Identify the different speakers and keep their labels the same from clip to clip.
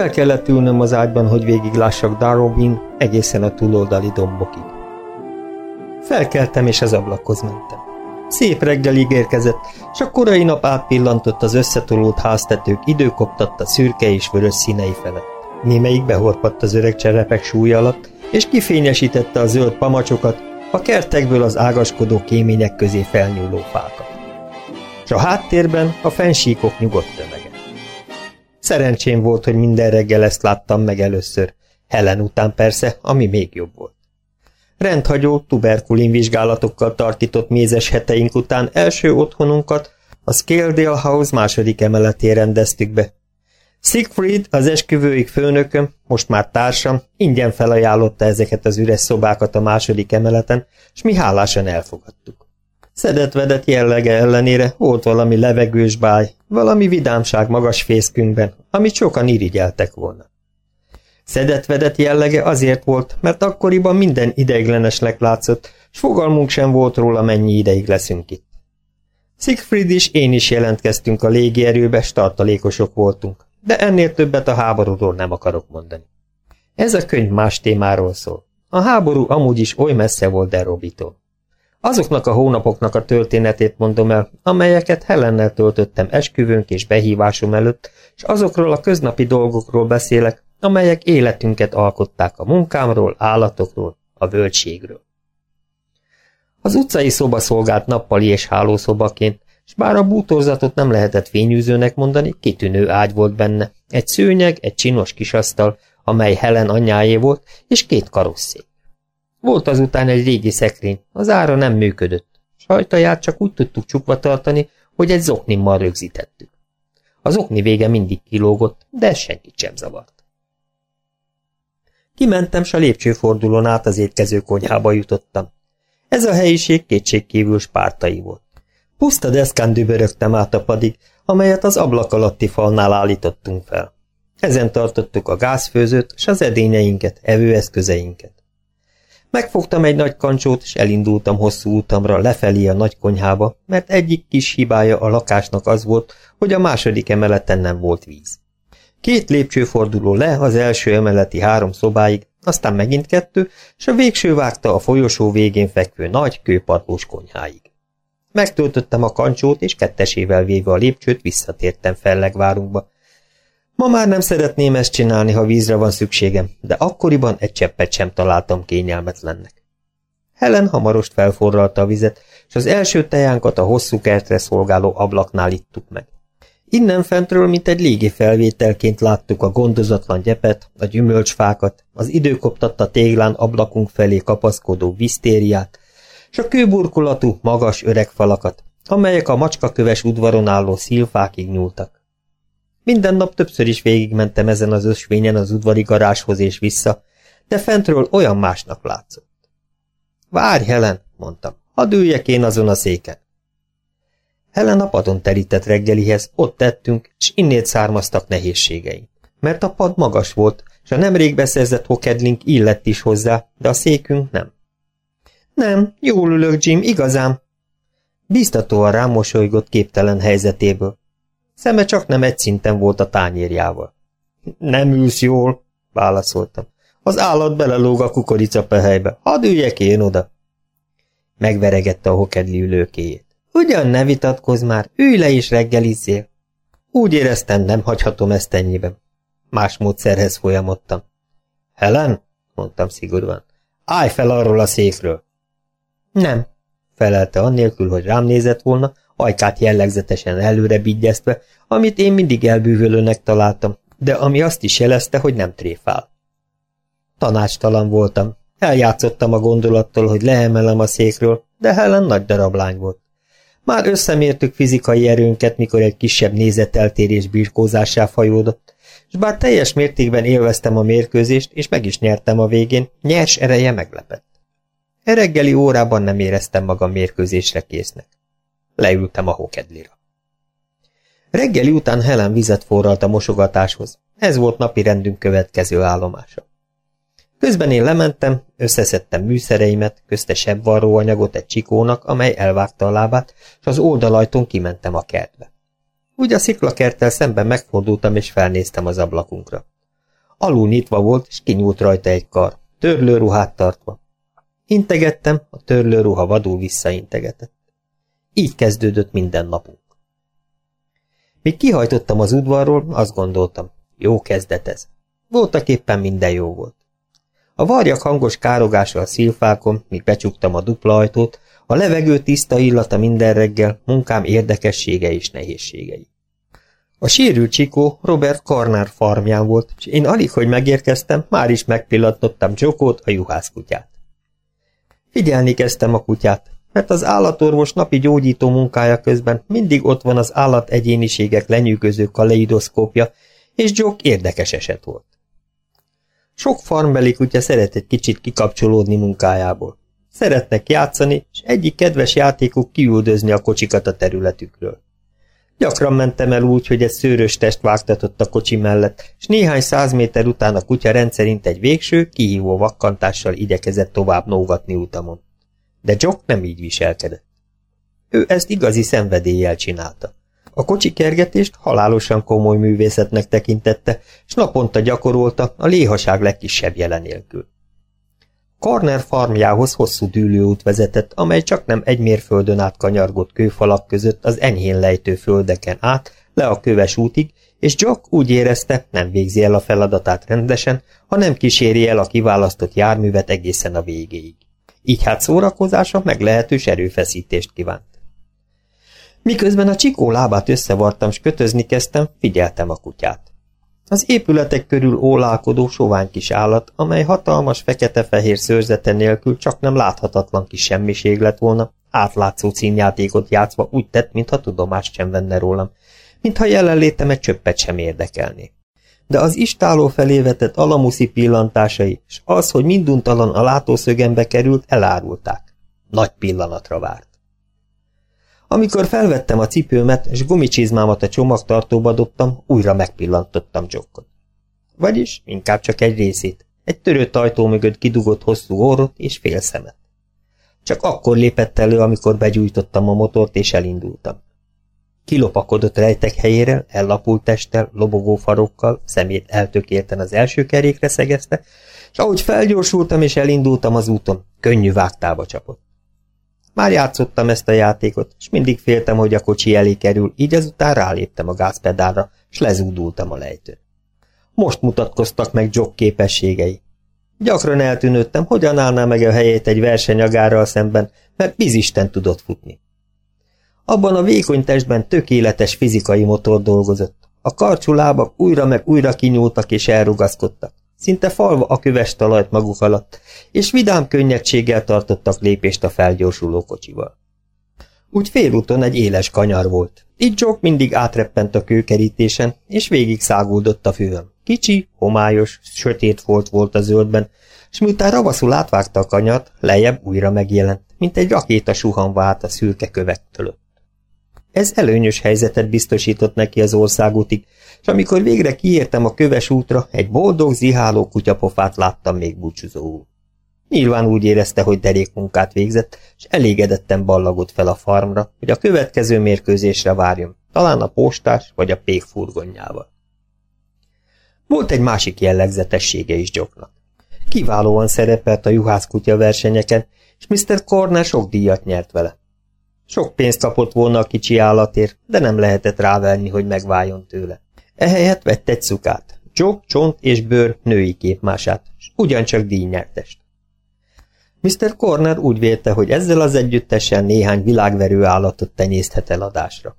Speaker 1: fel kellett ülnöm az ágyban, hogy végiglássak Darwin egészen a túloldali dombokig. Felkeltem és az ablakhoz mentem. Szép reggelig érkezett, és a korai nap átpillantott az összetolódt háztetők időkoptatta szürke és vörös színei felett. Némelyik behorpadt az öreg cserepek súly alatt, és kifényesítette a zöld pamacsokat, a kertekből az ágaskodó kémények közé felnyúló fákat. És a háttérben a fensíkok nyugodt tömege. Szerencsém volt, hogy minden reggel ezt láttam meg először, Helen után persze, ami még jobb volt. Rendhagyó, tuberkulin vizsgálatokkal tartított mézes heteink után első otthonunkat a Scaledale House második emeletén rendeztük be. Siegfried, az esküvőik főnököm, most már társam, ingyen felajánlotta ezeket az üres szobákat a második emeleten, és mi hálásan elfogadtuk. Szedett-vedett jellege ellenére volt valami levegős báj, valami vidámság magas fészkünkben, amit sokan irigyeltek volna. Szedett-vedett jellege azért volt, mert akkoriban minden ideiglenesnek látszott, s fogalmunk sem volt róla, mennyi ideig leszünk itt. Siegfried is, én is jelentkeztünk a légierőbe, s tartalékosok voltunk, de ennél többet a háborúról nem akarok mondani. Ez a könyv más témáról szól. A háború amúgy is oly messze volt Derobitól. Azoknak a hónapoknak a történetét mondom el, amelyeket Helennel töltöttem esküvőnk és behívásom előtt, és azokról a köznapi dolgokról beszélek, amelyek életünket alkották a munkámról, állatokról, a völgységről. Az utcai szoba szolgált nappali és hálószobaként, és bár a bútorzatot nem lehetett fényűzőnek mondani, kitűnő ágy volt benne, egy szőnyeg, egy csinos kisasztal, amely Helen anyjáé volt, és két karosszék. Volt azután egy régi szekrény, az ára nem működött. Sajtaját csak úgy tudtuk csukva tartani, hogy egy zoknimmal rögzítettük. Az okni vége mindig kilógott, de senkit sem zavart. Kimentem, s a lépcsőfordulón át az étkező konyhába jutottam. Ez a helyiség kétségkívül spártai volt. Puszta deszkán dübörögtem át a padig, amelyet az ablak alatti falnál állítottunk fel. Ezen tartottuk a gázfőzőt s az edényeinket, evőeszközeinket. Megfogtam egy nagy kancsót, és elindultam hosszú utamra lefelé a nagy konyhába, mert egyik kis hibája a lakásnak az volt, hogy a második emeleten nem volt víz. Két lépcsőforduló le az első emeleti három szobáig, aztán megint kettő, és a végső vágta a folyosó végén fekvő nagy kőpadlós konyháig. Megtöltöttem a kancsót, és kettesével véve a lépcsőt visszatértem fellegvárunkba, Ma már nem szeretném ezt csinálni, ha vízre van szükségem, de akkoriban egy cseppet sem találtam kényelmetlennek. Helen hamarost felforralta a vizet, és az első tejánkat a hosszú kertre szolgáló ablaknál ittuk meg. Innen fentről, mint egy légi felvételként láttuk a gondozatlan gyepet, a gyümölcsfákat, az időkoptatta téglán ablakunk felé kapaszkodó visztériát, és a kőburkolatú, magas öreg falakat, amelyek a macskaköves udvaron álló szilfákig nyúltak. Minden nap többször is végigmentem ezen az ösvényen az udvari garázshoz és vissza, de fentről olyan másnak látszott. Várj, Helen, mondtam, hadd üljek én azon a széken. Helen a padon terített reggelihez, ott tettünk, és innét származtak nehézségeink. Mert a pad magas volt, és a nemrég beszerzett hokedlink illett is hozzá, de a székünk nem. Nem, jól ülök, Jim, igazán. Biztatóan rám mosolygott képtelen helyzetéből. Szeme csak nem egy szinten volt a tányérjával. Nem ülsz jól, válaszoltam. Az állat belelóg a kukoricapehelybe. Hadd üljek én oda. Megveregette a hokedli ülőkéjét. Ugyan ne vitatkozz már, ülj le és reggelizzél. Úgy éreztem, nem hagyhatom ezt ennyiben. Más módszerhez folyamodtam. Helen, mondtam szigorúan, állj fel arról a székről. Nem, felelte annélkül, hogy rám nézett volna, ajkát jellegzetesen előre bigyeztve, amit én mindig elbűvölőnek találtam, de ami azt is jelezte, hogy nem tréfál. Tanácstalan voltam. Eljátszottam a gondolattól, hogy leemelem a székről, de Helen nagy darab lány volt. Már összemértük fizikai erőnket, mikor egy kisebb nézeteltérés birkózásá fajódott, és bár teljes mértékben élveztem a mérkőzést, és meg is nyertem a végén, nyers ereje meglepett. E reggeli órában nem éreztem magam mérkőzésre késznek. Leültem a hókedlira. Reggeli után Helen vizet forralt a mosogatáshoz. Ez volt napi rendünk következő állomása. Közben én lementem, összeszedtem műszereimet, közte sebvarró anyagot egy csikónak, amely elvágta a lábát, és az oldalajtón kimentem a kertbe. Úgy a sziklakerttel szemben megfordultam, és felnéztem az ablakunkra. Alul nyitva volt, és kinyúlt rajta egy kar, törlőruhát tartva. Integettem, a törlőruha vadul visszaintegetett. Így kezdődött minden napunk. Míg kihajtottam az udvarról, azt gondoltam, jó kezdet ez. Voltak éppen minden jó volt. A varjak hangos károgása a szilfákon, míg becsuktam a dupla ajtót, a levegő tiszta illata minden reggel, munkám érdekessége és nehézségei. A sérült csikó Robert Karnár farmján volt, és én alig, hogy megérkeztem, már is megpillantottam Jokót, a juhászkutyát. Figyelni kezdtem a kutyát, mert az állatorvos napi gyógyító munkája közben mindig ott van az állat egyéniségek lenyűgöző kaleidoszkópja, és Jock érdekes eset volt. Sok farmbeli kutya szeret egy kicsit kikapcsolódni munkájából. Szeretnek játszani, és egyik kedves játékuk kiüldözni a kocsikat a területükről. Gyakran mentem el úgy, hogy egy szőrös test vágtatott a kocsi mellett, és néhány száz méter után a kutya rendszerint egy végső, kihívó vakkantással igyekezett tovább nógatni utamon. De Jock nem így viselkedett. Ő ezt igazi szenvedéllyel csinálta. A kocsi kergetést halálosan komoly művészetnek tekintette, és naponta gyakorolta a léhaság legkisebb jelenélkül. Karner farmjához hosszú dűlőút vezetett, amely csak nem egy mérföldön át kanyargott kőfalak között az enyhén lejtő földeken át, le a köves útig, és Jock úgy érezte, nem végzi el a feladatát rendesen, hanem kíséri el a kiválasztott járművet egészen a végéig. Így hát szórakozása meglehetős erőfeszítést kívánt. Miközben a csikó lábát összevartam, s kötözni kezdtem, figyeltem a kutyát. Az épületek körül ólálkodó sovány kis állat, amely hatalmas fekete-fehér szőrzete nélkül csak nem láthatatlan kis semmiség lett volna, átlátszó színjátékot játszva úgy tett, mintha tudomást sem venne rólam, mintha jelenlétem egy csöppet sem érdekelné. De az istáló felé vetett alamuszi pillantásai, és az, hogy minduntalan a látószögembe került, elárulták. Nagy pillanatra várt. Amikor felvettem a cipőmet, és gumicsizmámat a csomagtartóba dobtam, újra megpillantottam Jokkot. Vagyis inkább csak egy részét, egy törött ajtó mögött kidugott hosszú orrot és fél szemet. Csak akkor lépett elő, amikor begyújtottam a motort és elindultam. Kilopakodott rejtek helyére, ellapult testtel, lobogó farokkal, szemét eltökélten az első kerékre szegezte, és ahogy felgyorsultam és elindultam az úton, könnyű vágtába csapott. Már játszottam ezt a játékot, és mindig féltem, hogy a kocsi elé kerül, így ezután ráléptem a gázpedálra, és lezúdultam a lejtőn. Most mutatkoztak meg Jock képességei. Gyakran eltűnődtem, hogyan állná meg a helyét egy versenyagárral szemben, mert bizisten tudott futni. Abban a vékony testben tökéletes fizikai motor dolgozott. A karcsú újra meg újra kinyúltak és elrugaszkodtak szinte falva a köves talajt maguk alatt, és vidám könnyedséggel tartottak lépést a felgyorsuló kocsival. Úgy félúton egy éles kanyar volt. Így Jock mindig átreppent a kőkerítésen, és végig száguldott a füvön. Kicsi, homályos, sötét folt volt a zöldben, és miután ravaszul átvágta a kanyart, lejjebb újra megjelent, mint egy rakéta suhanva át a szürke kövek fölött. Ez előnyös helyzetet biztosított neki az országútig, és amikor végre kiértem a köves útra, egy boldog, ziháló kutyapofát láttam még búcsúzóul. Nyilván úgy érezte, hogy derék munkát végzett, és elégedetten ballagott fel a farmra, hogy a következő mérkőzésre várjon, talán a postás vagy a pék furgonjával. Volt egy másik jellegzetessége is Jocknak. Kiválóan szerepelt a juhászkutya versenyeken, és Mr. Corner sok díjat nyert vele. Sok pénzt kapott volna a kicsi állatért, de nem lehetett rávenni, hogy megváljon tőle. Ehelyett vett egy szukát, csok, csont és bőr női képmását, és ugyancsak díjnyertest. Mr. Corner úgy vélte, hogy ezzel az együttesen néhány világverő állatot tenyészthet eladásra.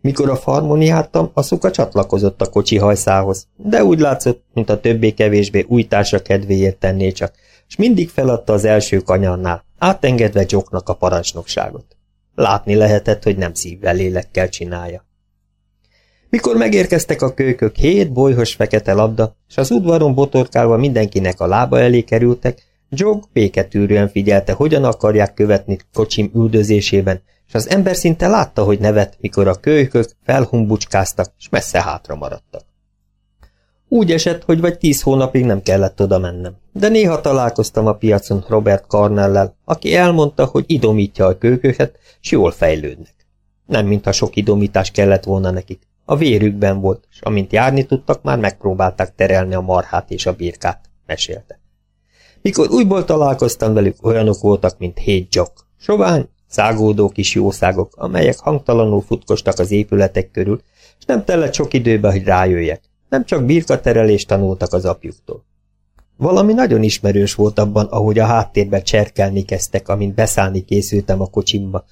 Speaker 1: Mikor a farmon jártam, a szuka csatlakozott a kocsi hajszához, de úgy látszott, mint a többé-kevésbé új társa kedvéért tenné csak, és mindig feladta az első kanyarnál, átengedve Jocknak a parancsnokságot. Látni lehetett, hogy nem szívvel lélekkel csinálja. Mikor megérkeztek a kölykök, hét bolyhos fekete labda, és az udvaron botorkálva mindenkinek a lába elé kerültek, Jog béketűrően figyelte, hogyan akarják követni kocsim üldözésében, és az ember szinte látta, hogy nevet, mikor a kölykök felhumbucskáztak, és messze hátra maradtak. Úgy esett, hogy vagy tíz hónapig nem kellett oda mennem, de néha találkoztam a piacon Robert Carnellel, aki elmondta, hogy idomítja a kölyköket, s jól fejlődnek. Nem mintha sok idomítás kellett volna nekik, A vérükben volt, és amint járni tudtak, már megpróbálták terelni a marhát és a birkát, mesélte. Mikor újból találkoztam velük, olyanok voltak, mint hét dzsok. Sovány, szágódó kis jószágok, amelyek hangtalanul futkostak az épületek körül, és nem tellett sok időbe, hogy rájöjjek. Nem csak birkaterelést tanultak az apjuktól. Valami nagyon ismerős volt abban, ahogy a háttérbe cserkelni kezdtek, amint beszállni készültem a kocsimba.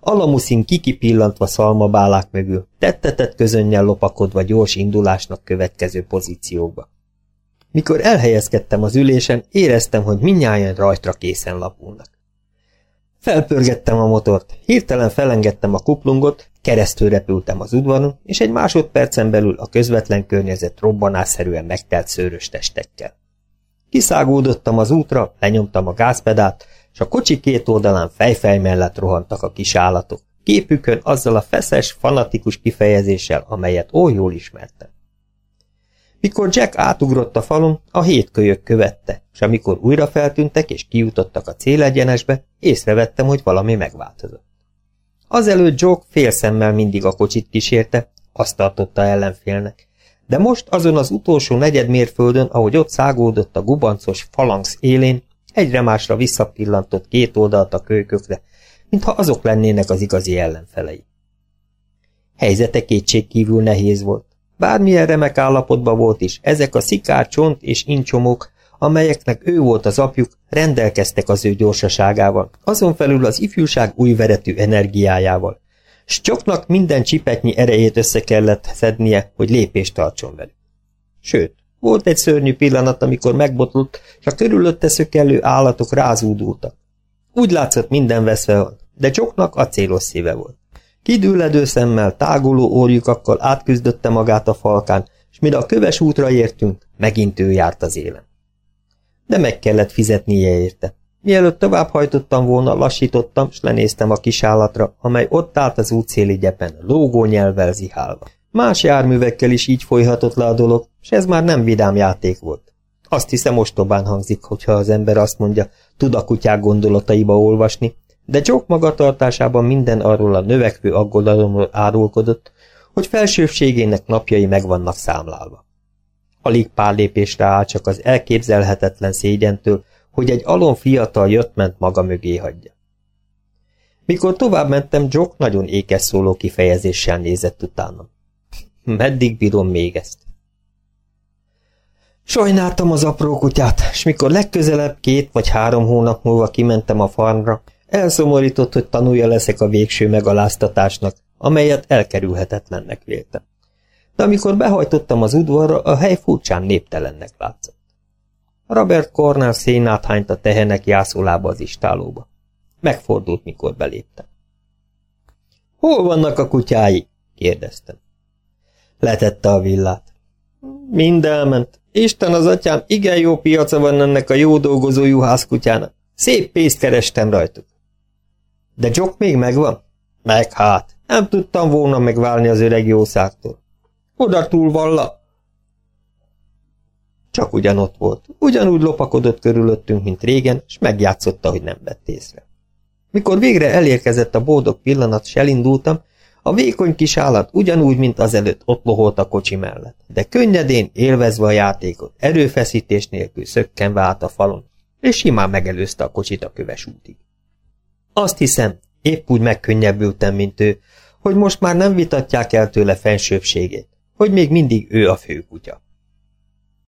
Speaker 1: Alamuszin kikipillantva szalmabálák mögül, tettetett közönnyel lopakodva gyors indulásnak következő pozíciókba. Mikor elhelyezkedtem az ülésen, éreztem, hogy minnyáján rajtra készen lapulnak. Felpörgettem a motort, hirtelen felengedtem a kuplungot, keresztül repültem az udvaron, és egy másodpercen belül a közvetlen környezet robbanásszerűen megtelt szőrös testekkel. Kiszágódottam az útra, lenyomtam a gázpedált, és a kocsi két oldalán fejfej mellett rohantak a kis állatok, képükön azzal a feszes, fanatikus kifejezéssel, amelyet oly jól ismertem. Mikor Jack átugrott a falon, a hét kölyök követte, és amikor újra feltűntek és kijutottak a célegyenesbe, észrevettem, hogy valami megváltozott. Azelőtt Joke félszemmel mindig a kocsit kísérte, azt tartotta ellenfélnek, de most azon az utolsó negyed mérföldön, ahogy ott szágódott a gubancos falanx élén, egyre másra visszapillantott két oldalt a kölykökre, mintha azok lennének az igazi ellenfelei. Helyzete kétségkívül nehéz volt. Bármilyen remek állapotban volt is, ezek a szikár, csont és incsomók, amelyeknek ő volt az apjuk, rendelkeztek az ő gyorsaságával, azon felül az ifjúság új veretű energiájával, s csoknak minden csipetnyi erejét össze kellett szednie, hogy lépést tartson velük. Sőt, volt egy szörnyű pillanat, amikor megbotult, és a körülötte szökellő állatok rázúdultak. Úgy látszott minden veszve van, de csoknak acélos szíve volt. Kidülledő szemmel, táguló órjukakkal átküzdötte magát a falkán, és mire a köves útra értünk, megint ő járt az élen. De meg kellett fizetnie érte. Mielőtt tovább hajtottam volna, lassítottam, s lenéztem a kis állatra, amely ott állt az útszéli gyepen, lógó nyelvvel zihálva. Más járművekkel is így folyhatott le a dolog, és ez már nem vidám játék volt. Azt hiszem ostobán hangzik, hogyha az ember azt mondja, tud a kutyák gondolataiba olvasni, de Joke magatartásában minden arról a növekvő aggodalomról árulkodott, hogy felsőségének napjai meg vannak számlálva. Alig pár lépésre áll csak az elképzelhetetlen szégyentől, hogy egy alon fiatal jött-ment maga mögé hagyja. Mikor tovább mentem, Jock nagyon ékes szóló kifejezéssel nézett utánam. Meddig bírom még ezt? Sajnáltam az apró kutyát, és mikor legközelebb két vagy három hónap múlva kimentem a farmra, elszomorított, hogy tanulja leszek a végső megaláztatásnak, amelyet elkerülhetetlennek véltem. De amikor behajtottam az udvarra, a hely furcsán néptelennek látszott. Robert Cornell szénát hányt a tehenek jászolába az istálóba. Megfordult, mikor beléptem. Hol vannak a kutyái? kérdeztem. Letette a villát. Mind elment. Isten az atyám, igen jó piaca van ennek a jó dolgozó juhászkutyának. Szép pénzt kerestem rajtuk. De Jock még megvan? Meg hát. Nem tudtam volna megválni az öreg jószágtól. Oda túl valla. Csak ugyanott volt. Ugyanúgy lopakodott körülöttünk, mint régen, és megjátszotta, hogy nem vett észre. Mikor végre elérkezett a boldog pillanat, s elindultam, a vékony kis állat ugyanúgy, mint azelőtt ott loholt a kocsi mellett, de könnyedén, élvezve a játékot, erőfeszítés nélkül szökkenve át a falon, és simán megelőzte a kocsit a köves útig. Azt hiszem, épp úgy megkönnyebbültem, mint ő, hogy most már nem vitatják el tőle fensőbségét, hogy még mindig ő a főkutya.